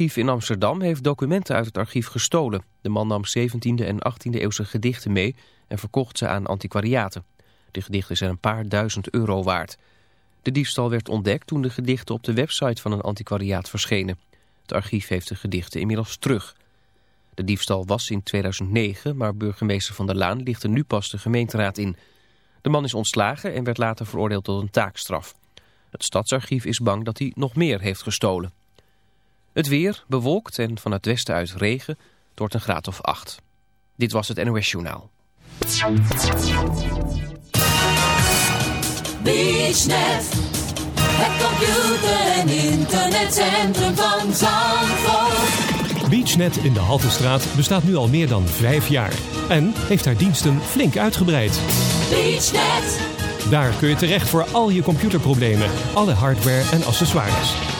Stadsarchief in Amsterdam heeft documenten uit het archief gestolen. De man nam 17e en 18e eeuwse gedichten mee en verkocht ze aan antiquariaten. De gedichten zijn een paar duizend euro waard. De diefstal werd ontdekt toen de gedichten op de website van een antiquariaat verschenen. Het archief heeft de gedichten inmiddels terug. De diefstal was in 2009, maar burgemeester Van der Laan ligt er nu pas de gemeenteraad in. De man is ontslagen en werd later veroordeeld tot een taakstraf. Het stadsarchief is bang dat hij nog meer heeft gestolen. Het weer bewolkt en van het westen uit regen door een graad of 8. Dit was het NOS Journaal. BeachNet, het computer- en internetcentrum van Zandvoort. BeachNet in de Haltestraat bestaat nu al meer dan vijf jaar en heeft haar diensten flink uitgebreid. BeachNet, Daar kun je terecht voor al je computerproblemen, alle hardware en accessoires.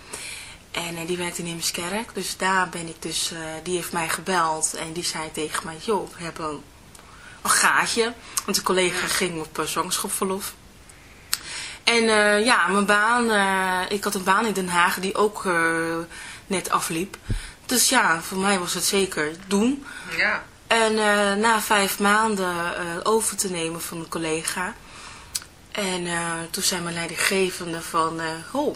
En uh, die werkt in Heemskerk. Dus daar ben ik dus, uh, die heeft mij gebeld. En die zei tegen mij, joh, we hebben een, een gaatje. Want een collega ging op uh, zwangerschapsverlof. En ja, mijn baan, ik had een baan in Den Haag die ook net afliep. Dus ja, voor mij was het zeker doen. Ja. En na vijf maanden over te nemen van een collega. En toen zei mijn leidinggevende van, oh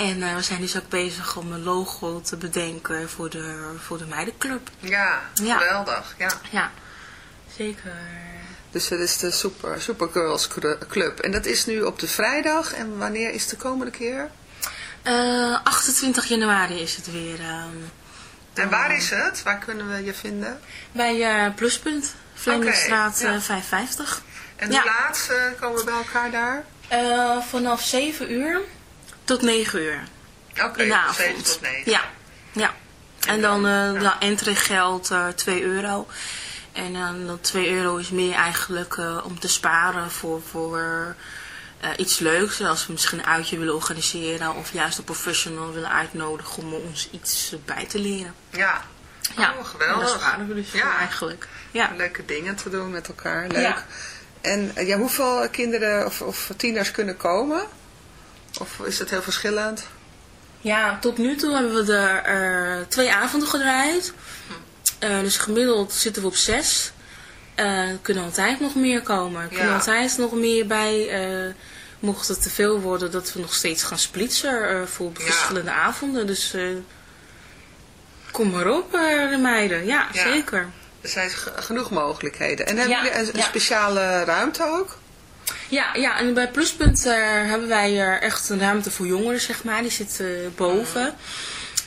En eh, we zijn dus ook bezig om een logo te bedenken voor de, voor de meidenclub. Ja, Ja. geweldig, ja. Ja, zeker. Dus dat is de Super, Supergirls Cru- Club. En dat is nu op de vrijdag. En wanneer is de komende keer? Eh, 28 januari is het weer. ehm, En waar is het? Waar kunnen we je vinden? bij eh, Pluspunt, Vlemingstraat ja. eh, 550. En Ja. laat eh, komen we bij elkaar daar? Vanaf 7 uur tot 9 uur. Oké, in de van avond. 7 tot 9. Ja, ja. En, En dan, dan, eh ja, entree geldt eh 2 euro. En dan dat 2 euro is meer eigenlijk eh, om te sparen voor, voor iets leuks. Als we misschien een uitje willen organiseren of juist een professional willen uitnodigen om ons iets bij te leren. Ja. Ja, Oh, geweldig. Daar sparen we dus Ja. eigenlijk. Ja. Leuke dingen te doen met elkaar. Leuk. Ja. En ja, hoeveel kinderen of, of tieners kunnen komen? Of is het heel verschillend? Ja, tot nu toe hebben we er eh, twee avonden gedraaid. Eh, dus gemiddeld zitten we op zes. Eh, er kunnen altijd nog meer komen. Er kunnen Ja. altijd nog meer bij. eh, mocht het te veel worden, dat we nog steeds gaan splitsen eh, voor Ja. verschillende avonden. Dus eh, kom maar op, eh, de meiden. Ja, Ja. zeker. Er zijn ge- genoeg mogelijkheden. En hebben jullie een, speciale ruimte ook? Ja, ja, en bij Pluspunt eh, hebben wij echt een ruimte voor jongeren, zeg maar. Die zit boven.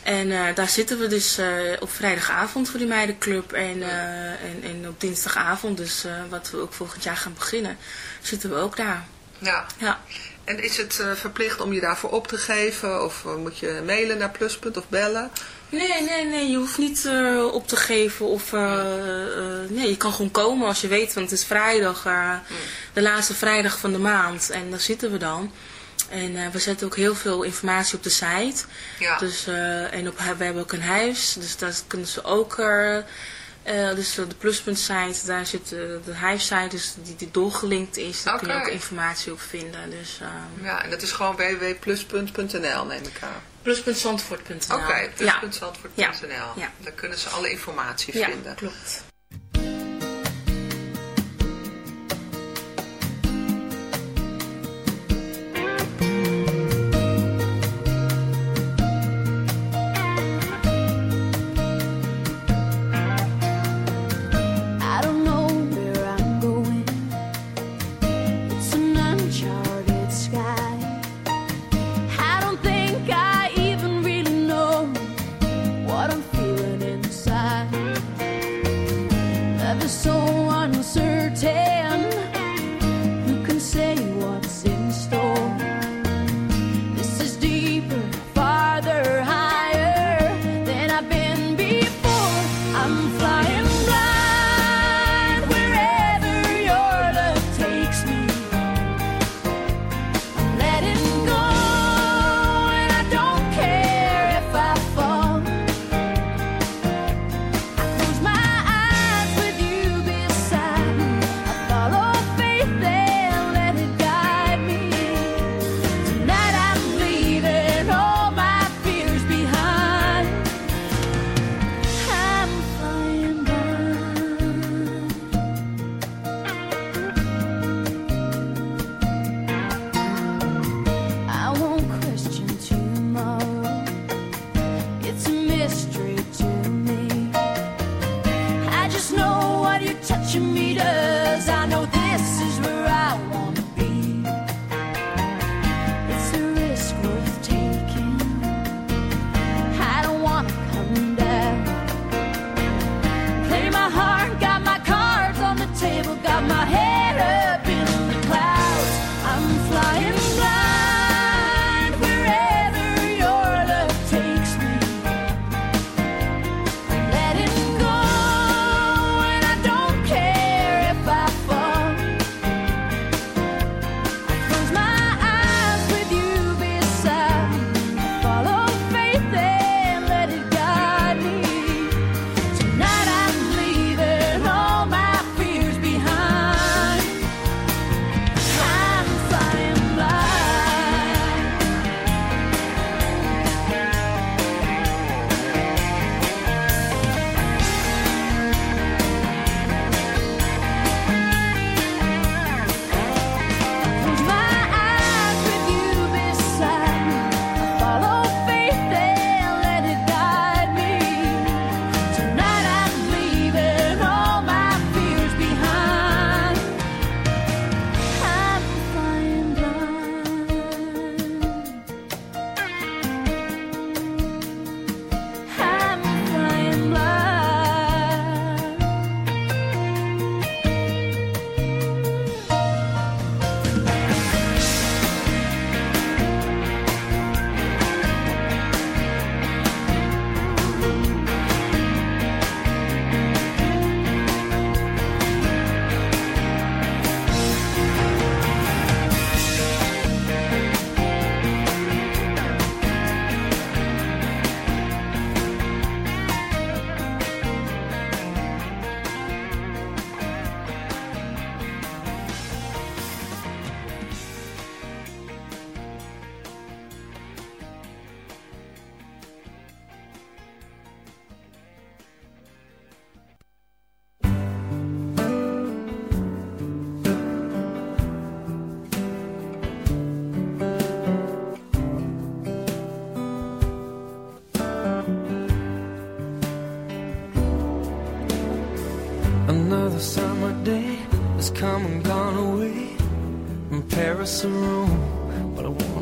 En eh, daar zitten we dus eh, op vrijdagavond voor die meidenclub. En, en, en op dinsdagavond, dus wat we ook volgend jaar gaan beginnen, zitten we ook daar. Ja. Ja. En is het verplicht om je daarvoor op te geven? Of moet je mailen naar Pluspunt of bellen? Nee, nee, nee, je hoeft niet eh, op te geven of... eh, eh, nee, je kan gewoon komen als je weet, want het is vrijdag, de laatste vrijdag van de maand. En daar zitten we dan. En we zetten ook heel veel informatie op de site. Ja. Dus, eh, en op, we hebben ook een huis, dus daar kunnen ze ook... dus de pluspunt site, daar zit de huissite, dus die, die doorgelinkt is. Daar kun je ook informatie op vinden. Dus eh Ja, en dat is gewoon www.pluspunt.nl neem ik aan. pluspuntzandvoort.nl Oké, Ja. plus.zandvoort.nl. Ja. Daar kunnen ze alle informatie ja, vinden. klopt.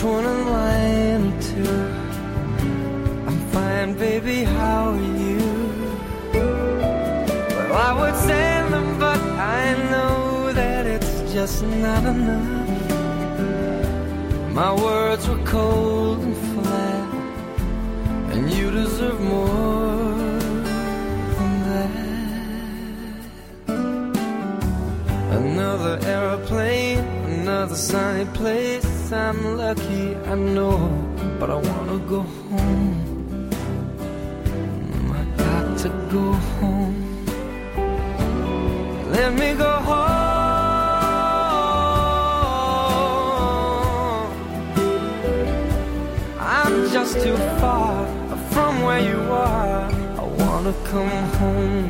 Each one a line or two. I'm fine, baby, how are you? Well, I would send them, but I know that it's just not enough. My words were cold and flat, and you deserve more than that. Another aeroplane, another sunny place. I'm lucky, I know, but I wanna go home. Mm, I got to go home. Let me go home. I'm just too far from where you are. I wanna come home.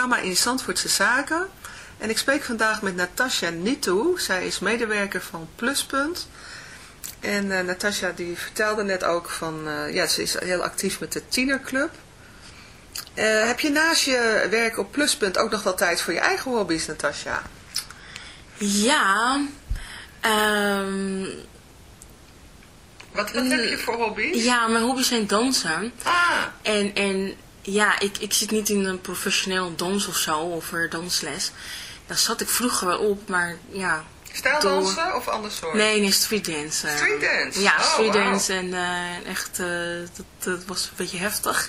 programma in Zandvoortse Zaken. En ik spreek vandaag met Natasja Nitu. Zij is medewerker van Pluspunt. En eh Natasja die vertelde net ook van, eh, ja, ze is heel actief met de tienerclub. Eh, heb je naast je werk op Pluspunt ook nog wel tijd voor je eigen hobby's, Natasja? Ja, ehm, Wat, wat heb je voor hobby's? ja, mijn hobby's zijn dansen. Ah, En, en ja, ik, ik zit niet in een professioneel dans of zo, of er dansles. Daar zat ik vroeger wel op, maar ja. stijldansen of anders soort? Nee, nee, streetdance. eh. Streetdance? Ja, Oh, streetdance en eh, echt, eh, dat, dat was een beetje heftig.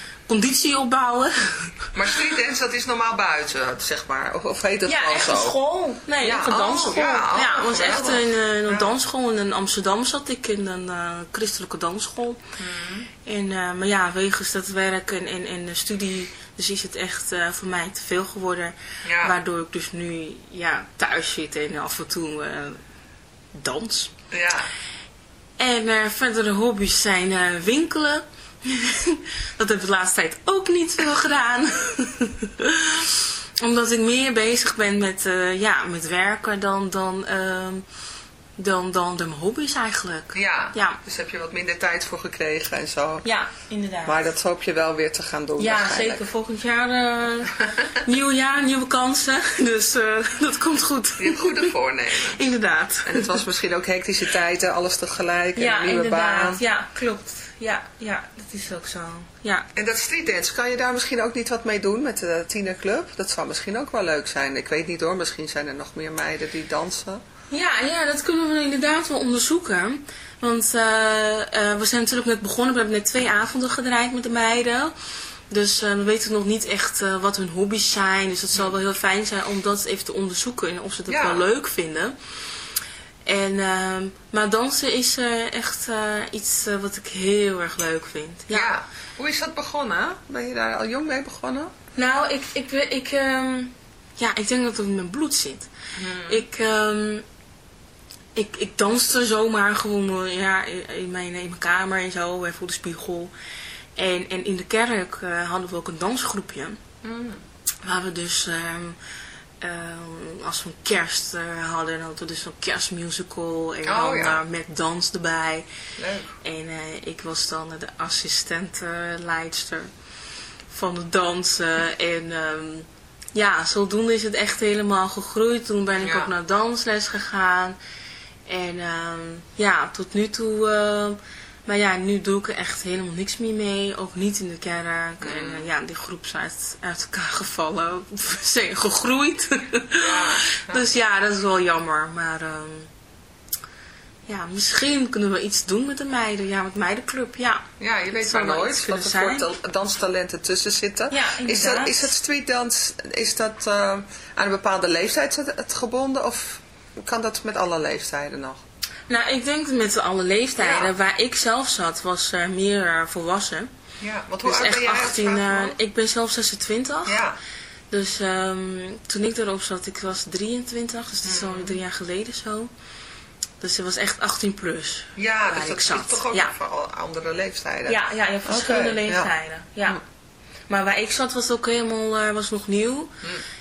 conditie opbouwen. Maar streetdance, dat is normaal buiten, zeg maar. Of, of heet dat ja, gewoon echt zo? een school. Nee, Ja, echt een oh, dansschool. ja, Ja, oh, het was echt een, eh, een Ja. dansschool. In Amsterdam zat ik in een eh, christelijke dansschool. Mhm. En, eh, maar ja, wegens dat werk en, en, en de studie, dus is het echt voor mij te veel geworden. Ja. Waardoor ik dus nu ja, thuis zit en af en toe dans. Ja. En eh, verdere hobby's zijn winkelen. dat heb ik de laatste tijd ook niet veel gedaan. Omdat ik meer bezig ben met, eh, ja, met werken dan, dan, ehm, dan, dan de hobby's eigenlijk. Ja, Ja. dus heb je wat minder tijd voor gekregen en zo. Ja, inderdaad. Maar dat hoop je wel weer te gaan doen ja, zeker. Volgend jaar eh, nieuw jaar, nieuwe kansen. Dus eh, dat komt goed. Je hebt goede voornemen. inderdaad. En het was misschien ook hectische tijden, alles tegelijk, en Ja, een nieuwe inderdaad. baan. Ja, klopt. Ja, ja, dat is ook zo. Ja. En dat streetdance, kan je daar misschien ook niet wat mee doen met de tienerclub? Dat zou misschien ook wel leuk zijn. Ik weet niet hoor, misschien zijn er nog meer meiden die dansen. Ja, ja, dat kunnen we inderdaad wel onderzoeken. Want eh, eh, we zijn natuurlijk net begonnen. We hebben net twee avonden gedraaid met de meiden. Dus eh, we weten nog niet echt wat hun hobby's zijn. Dus het zal wel heel fijn zijn om dat even te onderzoeken. En of ze dat Ja. wel leuk vinden. En, ehm, maar dansen is echt iets wat ik heel erg leuk vind. Ja. Hoe is dat begonnen? Ben je daar al jong mee begonnen? Nou, ik, ik, ik, ehm, ja, ik denk dat het in mijn bloed zit. Ik, ehm, ik, ik danste zomaar gewoon eh, ja, in, mijn, in mijn kamer en zo, eh, voor de spiegel. En, en in de kerk eh, hadden we ook een dansgroepje. Waar we dus, ehm, ehm, als we een kerst hadden, dan hadden we dus een kerstmusical. En Oh, dan ja. met dans erbij. Leuk. En ik was dan de assistentenleidster van het dansen. En ehm, ja, zodoende is het echt helemaal gegroeid. Toen ben ik Ja. ook naar dansles gegaan. En ehm, ja, tot nu toe... ehm, maar ja, nu doe ik er echt helemaal niks meer mee. Ook niet in de kerk. En eh, ja, die groep is uit, uit elkaar gevallen. Zijn gegroeid. dus ja, dat is wel jammer. Maar ehm, ja, misschien kunnen we iets doen met de meiden. Ja, met meidenclub, ja. Ja, je weet Het maar nooit wat er voor zijn. tal- danstalenten tussen zitten. Ja, is, dat, inderdaad. is dat streetdans, is dat eh, aan een bepaalde leeftijd het, het gebonden of kan dat met alle leeftijden nog? Nou, ik denk met alle leeftijden. Ja. Waar ik zelf zat, was eh, meer eh, volwassen. Ja, want hoe Dus oud echt ben jij? als 18, vraag eh, ik ben zelf 26. Ja, Dus ehm, toen ik erop zat, ik was 23. Dus dat is Mhm. alweer drie jaar geleden zo. Dus het was echt 18 plus. ja dus dat is toch ook ja. voor al- andere leeftijden. Ja, ja, ja, verschillende leeftijden. Ja. Maar waar ik zat was het ook helemaal was nog nieuw. Hm.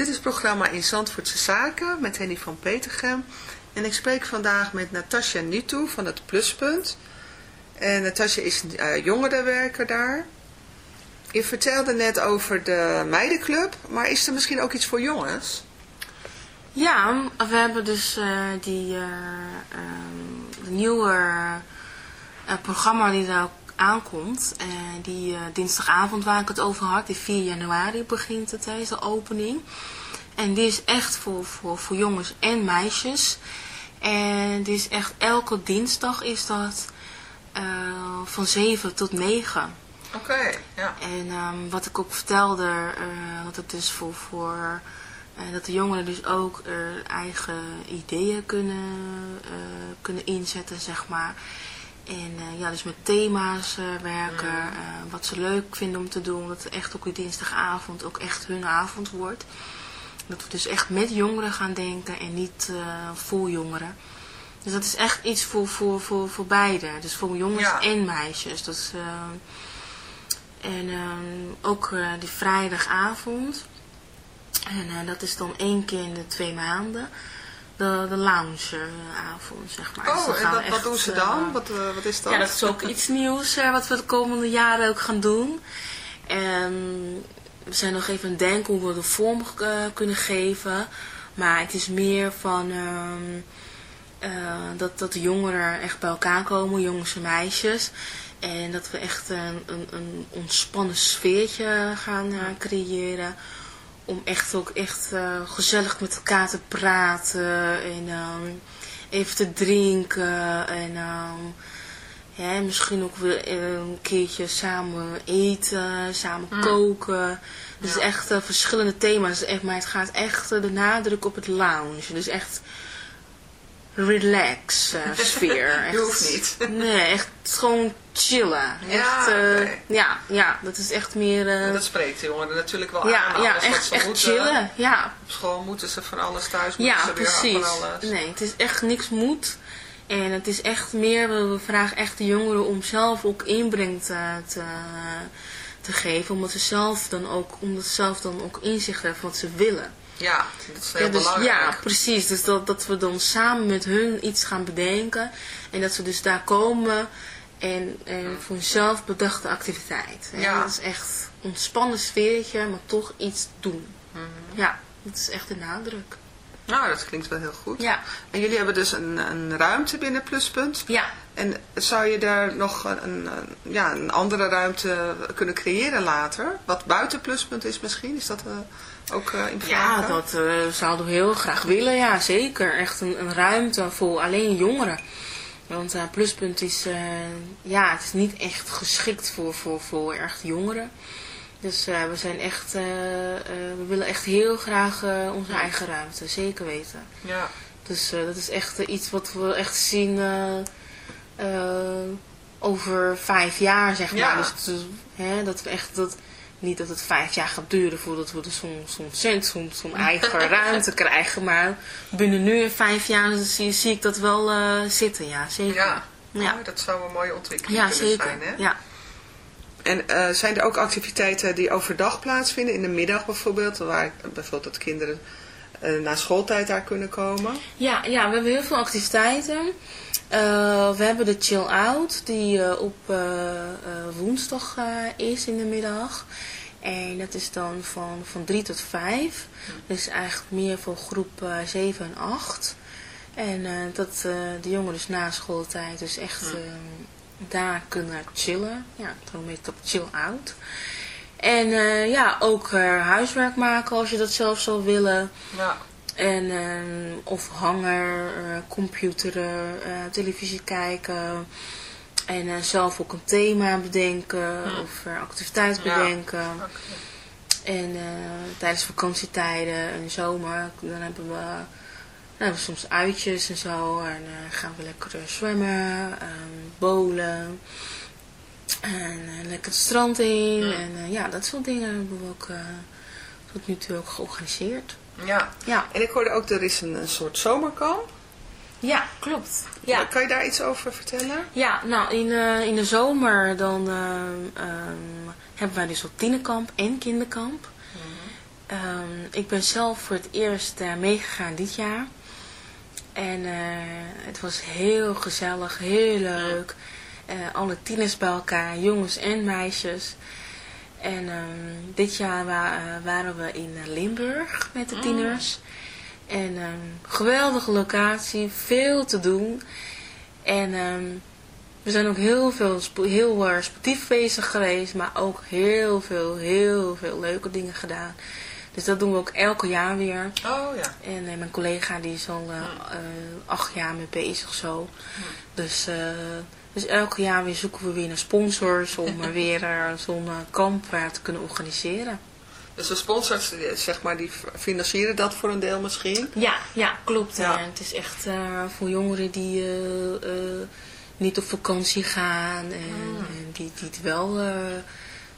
Dit is het programma in Zandvoortse Zaken met Henny van Petergem. En ik spreek vandaag met Natasja Nitu van het Pluspunt. En Natasja is eh, jongerenwerker daar. Je vertelde net over de meidenclub, maar is er misschien ook iets voor jongens? Ja, we hebben dus eh, die eh, ehm, nieuwe programma die nou aankomt. En die eh, dinsdagavond waar ik het over had, die 4 januari begint het, deze opening. En die is echt voor, voor, voor jongens en meisjes. En die is echt elke dinsdag is dat eh, van 7 tot 9. Oké, ja. En ehm, wat ik ook vertelde, uh, dat het dus voor, voor dat de jongeren dus ook eigen ideeën kunnen, kunnen inzetten, zeg maar. En eh, ja, dus met thema's eh, werken, eh, wat ze leuk vinden om te doen. Dat het echt ook die dinsdagavond ook echt hun avond wordt. Dat we dus echt met jongeren gaan denken en niet voor jongeren. Dus dat is echt iets voor, voor, voor, voor beide. Dus voor jongens Ja. en meisjes. Dus, eh, en ehm, ook die vrijdagavond. En dat is dan één keer in de twee maanden. De, de loungeavond, zeg maar. Dus Oh, dan en wat, doen ze eh, dan? Wat, eh, wat is dat? ja, dat is ook iets nieuws eh, wat we de komende jaren ook gaan doen. En we zijn nog even aan het denken hoe we de vorm eh, kunnen geven. Maar het is meer van ehm, eh, dat, dat de jongeren echt bij elkaar komen, jongens en meisjes. En dat we echt een, een, een ontspannen sfeertje gaan eh, creëren. Om echt ook echt eh, gezellig met elkaar te praten. En ehm, even te drinken. En ehm, ja, misschien ook weer eh, een keertje samen eten, samen Mm. koken. Dus echt eh, verschillende thema's. Echt, maar het gaat echt de nadruk op het lounge. Dus echt relax eh, sfeer. Echt, Je hoeft niet. Nee, echt gewoon chillen. Ja, echt, eh, ja, ja, dat is echt meer... eh, Dat spreekt de jongeren natuurlijk wel ja, aan. ja, alles wat echt, ze echt moeten. chillen. Ja, Op school moeten ze van alles, thuis moeten ja, ze weer precies. van alles. Nee, het is echt niks moet. En het is echt meer, we, we vragen echt de jongeren om zelf ook inbreng te, te, te geven. Omdat ze zelf dan ook, omdat ze zelf dan ook inzicht hebben wat ze willen. Ja, dat is heel Ja, dus, belangrijk. ja, precies. Dus dat, dat we dan samen met hun iets gaan bedenken. En dat ze dus daar komen en, en voor hunzelf bedachte activiteit. Ja. Dat is echt een ontspannen sfeertje, maar toch iets doen. Mhm. Ja, dat is echt de nadruk. Nou, dat klinkt wel heel goed. Ja. En jullie hebben dus een, een ruimte binnen Pluspunt. Ja. En zou je daar nog een, een, een- ja, een andere ruimte kunnen creëren later? Wat buiten Pluspunt is misschien? Is dat eh, ook eh, in Ja, dat eh, zouden we heel graag willen. Ja, zeker. Echt een, een ruimte voor alleen jongeren. Want eh, Pluspunt is, ja, het is niet echt geschikt voor, voor, voor echt jongeren. Dus we zijn echt, we willen echt heel graag onze eigen ruimte. Zeker weten. Ja. Dus dat is echt iets wat we echt zien over vijf jaar, zeg maar. Ja. Dus hè, dat we echt, dat, niet dat het vijf jaar gaat duren voordat we dus zo'n zo'n cent, zo'n eigen ruimte krijgen. Maar binnen nu en vijf jaar zie, zie ik dat wel eh, zitten, ja, zeker. Ja. Ja. Oh, dat zou een mooie ontwikkeling Ja, kunnen zeker. zijn. Hè? Ja. En eh, zijn er ook activiteiten die overdag plaatsvinden? In de middag bijvoorbeeld? Waar bijvoorbeeld dat kinderen eh, na schooltijd daar kunnen komen? Ja, ja, we hebben heel veel activiteiten. Eh, we hebben de chill out die eh, op eh, woensdag is in de middag. En dat is dan van, van 3 tot 5. Dus eigenlijk meer voor groep eh 7 en 8. En dat de jongeren dus na schooltijd dus echt eh, daar kunnen chillen. Ja, dan heet het chill out. En ja, ook huiswerk maken als je dat zelf zou willen. Ja. En, ehm, of hanger, eh, computeren, eh, televisie kijken. En eh, zelf ook een thema bedenken of activiteit Ja. bedenken. En tijdens vakantietijden en de zomer, dan hebben we, dan hebben we soms uitjes en zo. En eh, gaan we lekker zwemmen, ehm bowlen. En lekker het strand in. En ja, dat soort dingen hebben we ook tot nu toe ook georganiseerd. Ja. Ja. En ik hoorde ook, er is een, een soort zomerkamp. Ja, klopt. Ja. Kan je daar iets over vertellen? Ja, nou in, eh, in de zomer dan ehm, ehm, hebben wij dus ook tienerkamp en kinderkamp. Ehm, ik ben zelf voor het eerst eh, meegegaan dit jaar. En eh, het was heel gezellig, heel leuk. Eh, alle tieners bij elkaar, jongens en meisjes. En ehm, dit jaar wa- eh, waren we in eh, Limburg met de tieners. En ehm, geweldige locatie, veel te doen. En ehm, we zijn ook heel veel heel sportief bezig geweest, maar ook heel veel, heel veel leuke dingen gedaan. Dus dat doen we ook elke jaar weer. Oh ja. En eh, mijn collega die is al acht jaar mee bezig zo. Dus, dus elke jaar weer zoeken we weer naar sponsors om weer eh, zo'n eh, kamp eh, te kunnen organiseren. Dus de sponsors, zeg maar, die financieren dat voor een deel misschien? Ja, ja klopt. Ja. En het is echt voor jongeren die niet op vakantie gaan en, en die, die het wel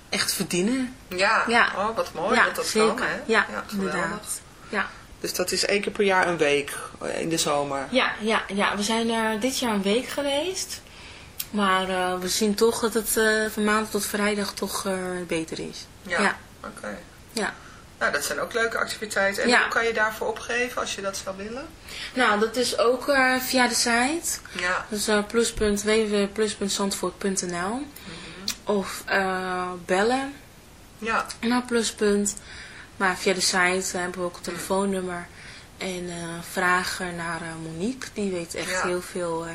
echt verdienen. Ja, Ja. Oh, wat mooi Ja, dat dat zeker. kan, hè? Ja, inderdaad. Ja. Dus dat is één keer per jaar een week in de zomer. Ja, ja, ja, we zijn er dit jaar een week geweest. Maar eh, we zien toch dat het eh, van maandag tot vrijdag toch eh, beter is. Ja, Ja. oké. Ja. Nou, dat zijn ook leuke activiteiten. En Ja. hoe kan je daarvoor opgeven als je dat zou willen? Nou, dat is ook via de site. Ja. Dus pluspunt, www.plus.zandvoort.nl Of eh, bellen Ja. naar pluspunt. Maar via de site hebben we ook een telefoonnummer. En eh, vragen naar eh, Monique. Die weet echt Ja. heel veel. eh,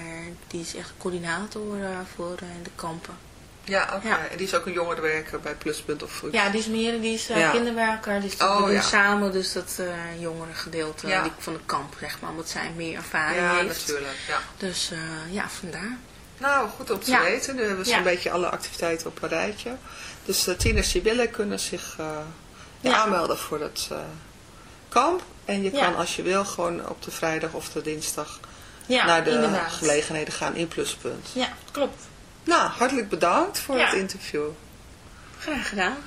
die is echt coördinator voor de kampen. Ja, oké. Ja. En die is ook een jongerenwerker bij Pluspunt of Fruit. Ja, die is meer, die is Ja. kinderwerker. Dus Oh, doen samen dus dat jongere gedeelte die, van de kamp, zeg maar. Omdat zij meer ervaring Ja, heeft. natuurlijk. Ja. Dus ja, vandaar. Nou, goed om te weten. Nu hebben we zo'n Ja. beetje alle activiteiten op een rijtje. Dus de tieners die willen kunnen zich aanmelden voor het eh, kamp. En je kan als je wil gewoon op de vrijdag of de dinsdag Ja, naar de inderdaad. gelegenheden gaan in Pluspunt. Ja, klopt. Nou, hartelijk bedankt voor het interview. Graag gedaan.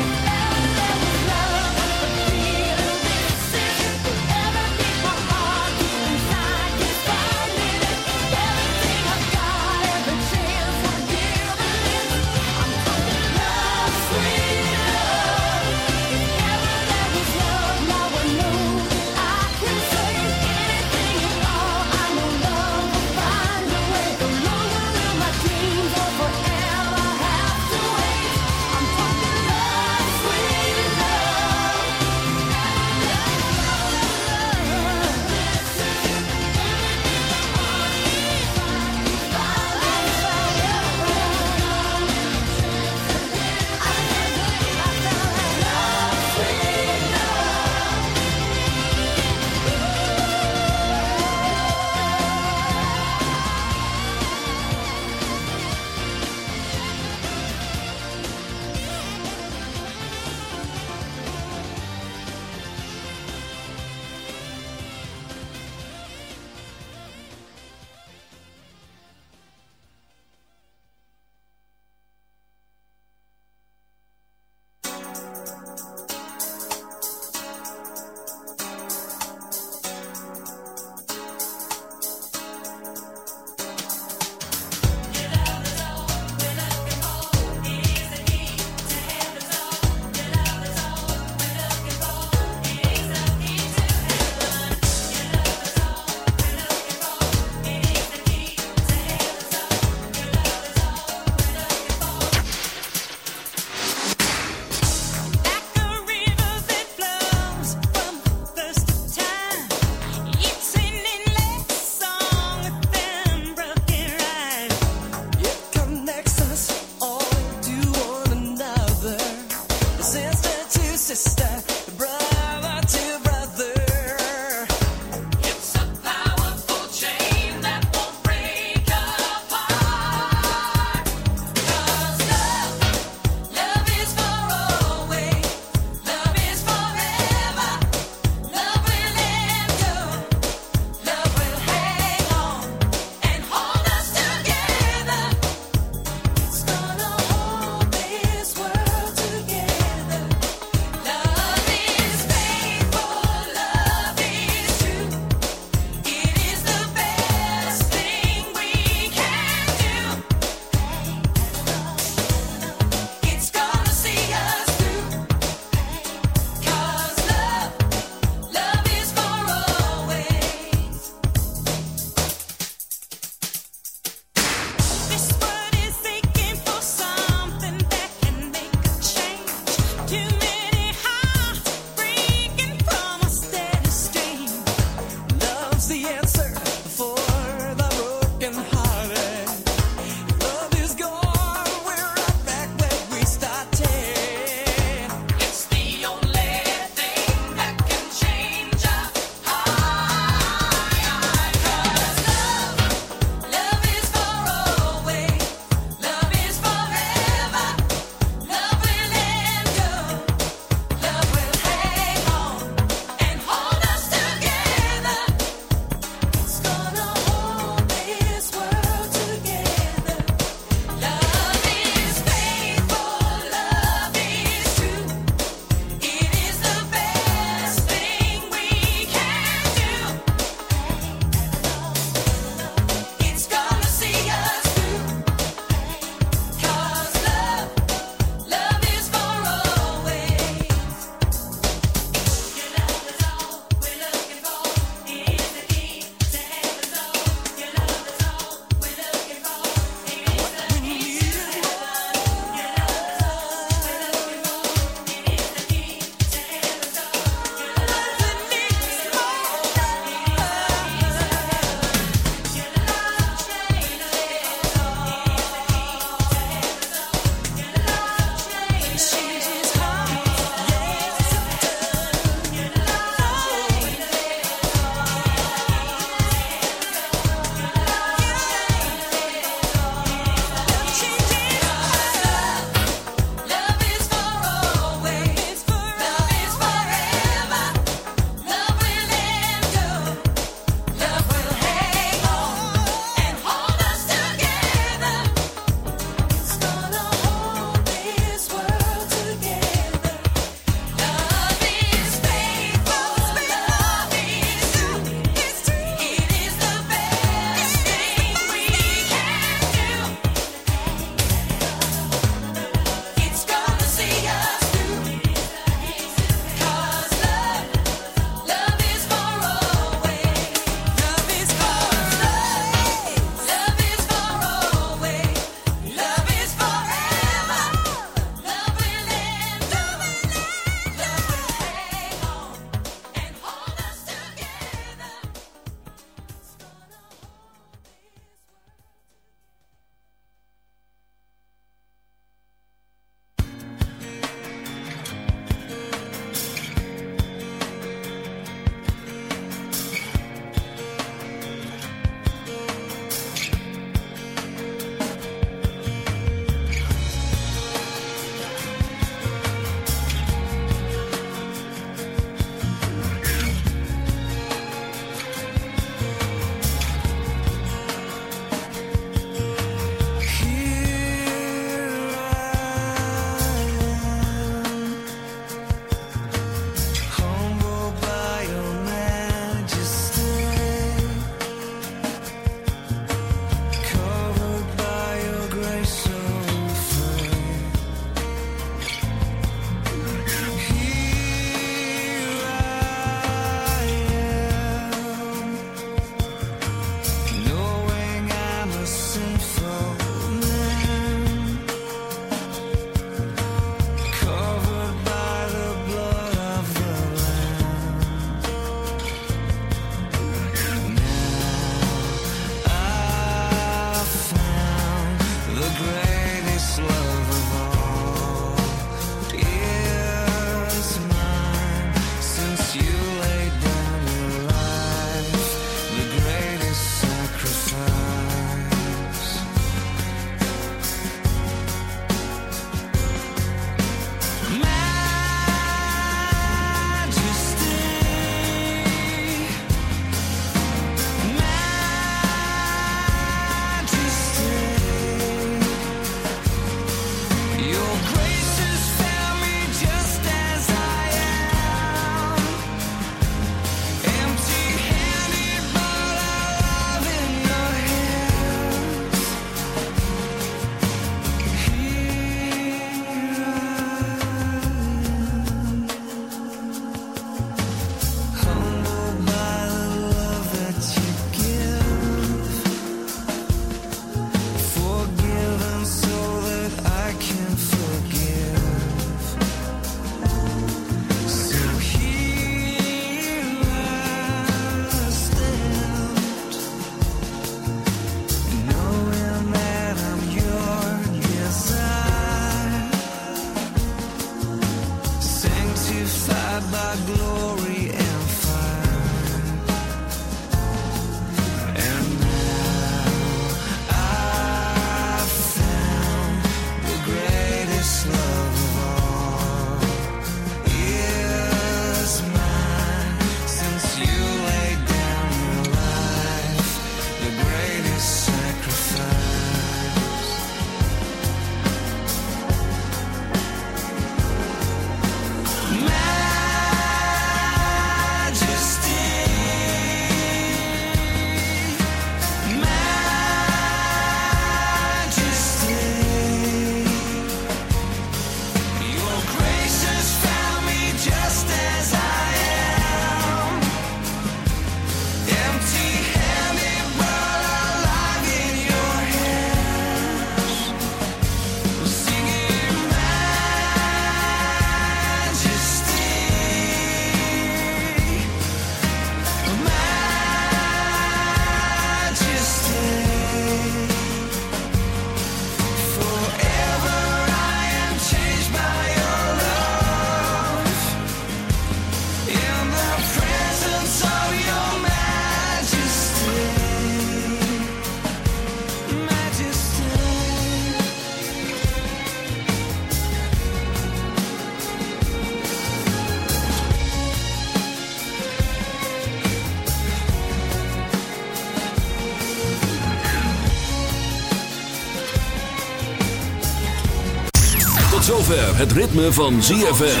Zover het ritme van ZFM.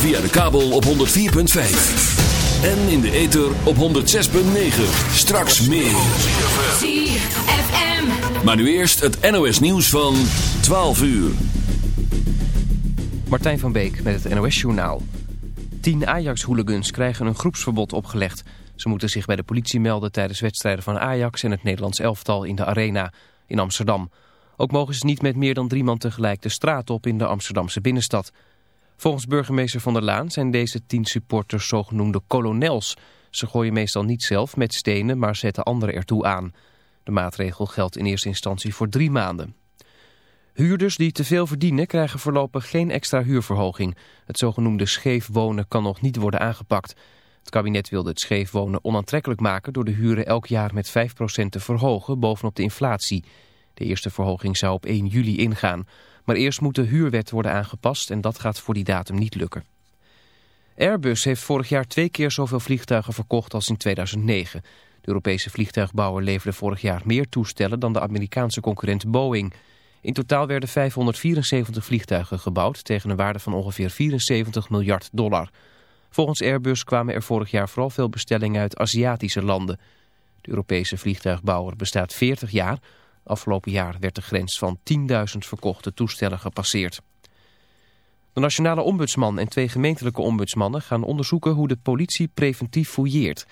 Via de kabel op 104.5. En in de ether op 106.9. Straks meer. ZFM. Maar nu eerst het NOS nieuws van 12 uur. Martijn van Beek met het NOS-journaal. Tien Ajax-hooligans krijgen een groepsverbod opgelegd. Ze moeten zich bij de politie melden tijdens wedstrijden van Ajax en het Nederlands elftal in de Arena in Amsterdam. Ook mogen ze niet met meer dan drie man tegelijk de straat op in de Amsterdamse binnenstad. Volgens burgemeester Van der Laan zijn deze tien supporters zogenoemde kolonels. Ze gooien meestal niet zelf met stenen, maar zetten anderen ertoe aan. De maatregel geldt in eerste instantie voor drie maanden. Huurders die te veel verdienen krijgen voorlopig geen extra huurverhoging. Het zogenoemde scheef wonen kan nog niet worden aangepakt. Het kabinet wilde het scheef wonen onaantrekkelijk maken door de huren elk jaar met 5% te verhogen bovenop de inflatie. De eerste verhoging zou op 1 juli ingaan. Maar eerst moet de huurwet worden aangepast en dat gaat voor die datum niet lukken. Airbus heeft vorig jaar twee keer zoveel vliegtuigen verkocht als in 2009. De Europese vliegtuigbouwer leverde vorig jaar meer toestellen dan de Amerikaanse concurrent Boeing. In totaal werden 574 vliegtuigen gebouwd tegen een waarde van ongeveer 74 miljard dollar. Volgens Airbus kwamen er vorig jaar vooral veel bestellingen uit Aziatische landen. De Europese vliegtuigbouwer bestaat 40 jaar. Afgelopen jaar werd de grens van 10.000 verkochte toestellen gepasseerd. De nationale ombudsman en twee gemeentelijke ombudsmannen gaan onderzoeken hoe de politie preventief fouilleert.